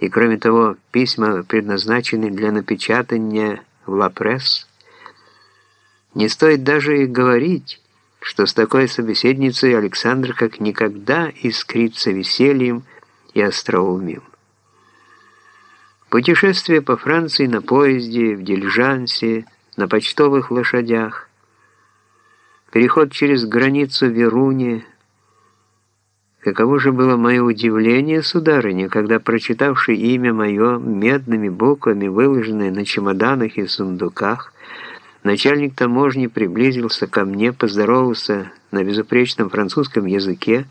и кроме того, письма предназначены для напечатания в «Ла Пресс», не стоит даже и говорить, что с такой собеседницей Александр как никогда искрится весельем и остроумием. Путешествие по Франции на поезде, в дилижансе, на почтовых лошадях, переход через границу Веруни – Каково же было мое удивление, сударыня, когда, прочитавший имя мое медными буквами, выложенное на чемоданах и сундуках, начальник таможни приблизился ко мне, поздоровался на безупречном французском языке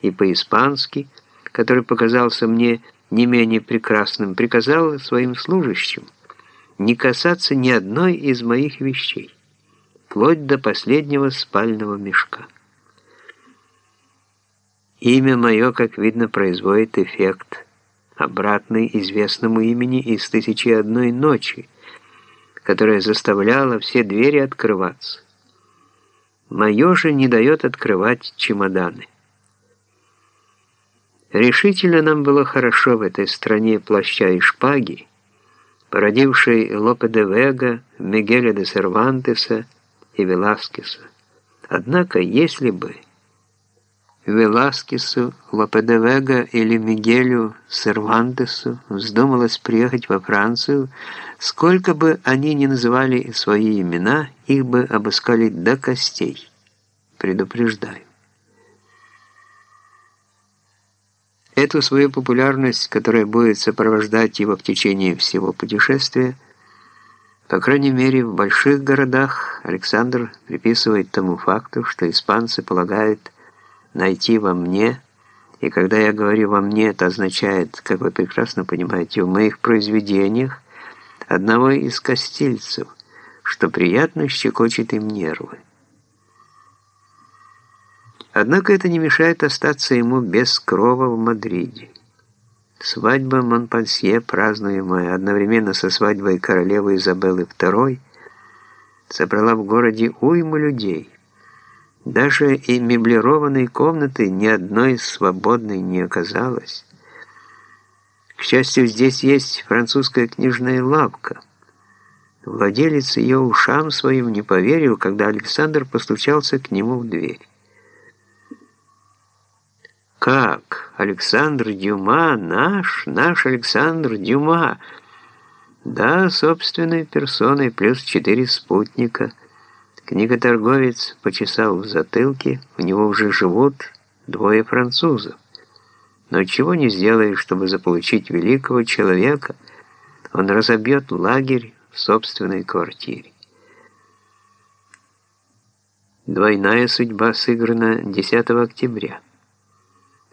и по-испански, который показался мне не менее прекрасным, приказал своим служащим не касаться ни одной из моих вещей, вплоть до последнего спального мешка. Имя мое, как видно, производит эффект, обратный известному имени из «Тысячи одной ночи», которая заставляла все двери открываться. Мое же не дает открывать чемоданы. Решительно нам было хорошо в этой стране плаща и шпаги, породившей Лопе де Вега, Мигеля де Сервантеса и Веласкеса. Однако, если бы Веласкесу, Лопедевега или Мигелю Сервантесу вздумалось приехать во Францию, сколько бы они ни называли свои имена, их бы обыскали до костей. Предупреждаю. Эту свою популярность, которая будет сопровождать его в течение всего путешествия, по крайней мере, в больших городах Александр приписывает тому факту, что испанцы полагают, найти во мне, и когда я говорю «во мне», это означает, как вы прекрасно понимаете, в моих произведениях одного из костильцев, что приятно щекочет им нервы. Однако это не мешает остаться ему без крова в Мадриде. Свадьба Монпансье, празднуемая одновременно со свадьбой королевы Изабеллы II, собрала в городе уйму людей – даже и меблированной комнаты ни одной свободной не оказалось. К счастью, здесь есть французская книжная лавка. Владелец ее ушам своим не поверил, когда Александр постучался к нему в дверь. «Как? Александр Дюма? Наш? Наш Александр Дюма?» «Да, собственной персоной, плюс четыре спутника». Книготорговец почесал в затылке, у него уже живут двое французов. Но чего не сделаешь, чтобы заполучить великого человека, он разобьет лагерь в собственной квартире. Двойная судьба сыграна 10 октября.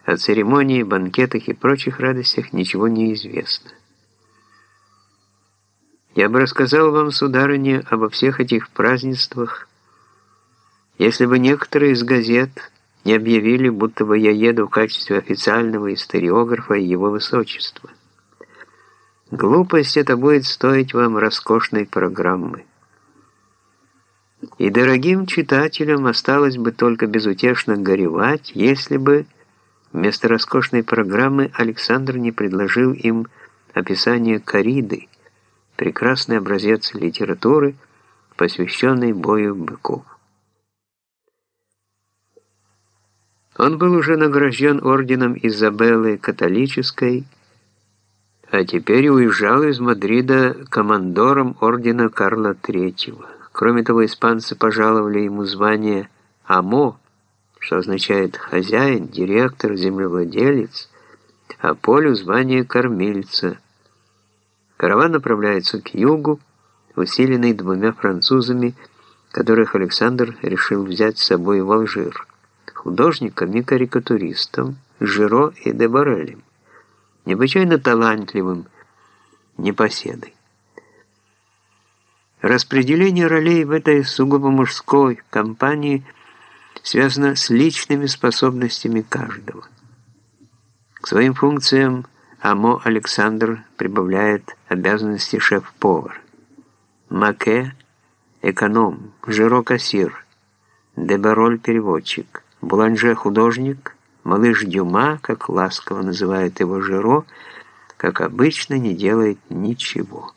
О церемонии, банкетах и прочих радостях ничего не известно. Я бы рассказал вам, сударыня, обо всех этих празднествах, если бы некоторые из газет не объявили, будто бы я еду в качестве официального историографа его высочества. Глупость это будет стоить вам роскошной программы. И дорогим читателям осталось бы только безутешно горевать, если бы вместо роскошной программы Александр не предложил им описание кориды, прекрасный образец литературы, посвященный бою быков. Он был уже награжден орденом Изабеллы Католической, а теперь уезжал из Мадрида командором ордена Карла III. Кроме того, испанцы пожаловали ему звание «Амо», что означает «хозяин», «директор», «землевладелец», а Полю звание «кормильца». Караван направляется к югу, усиленный двумя французами, которых Александр решил взять с собой в Алжир, художником и карикатуристом Жиро и де Борелем, необычайно талантливым непоседой. Распределение ролей в этой сугубо мужской компании связано с личными способностями каждого. К своим функциям Амо Александр прибавляет обязанности шеф-повар. Маке – эконом, Жиро – кассир, Дебароль – переводчик, Буланже – художник, малыш Дюма, как ласково называет его Жиро, как обычно, не делает ничего.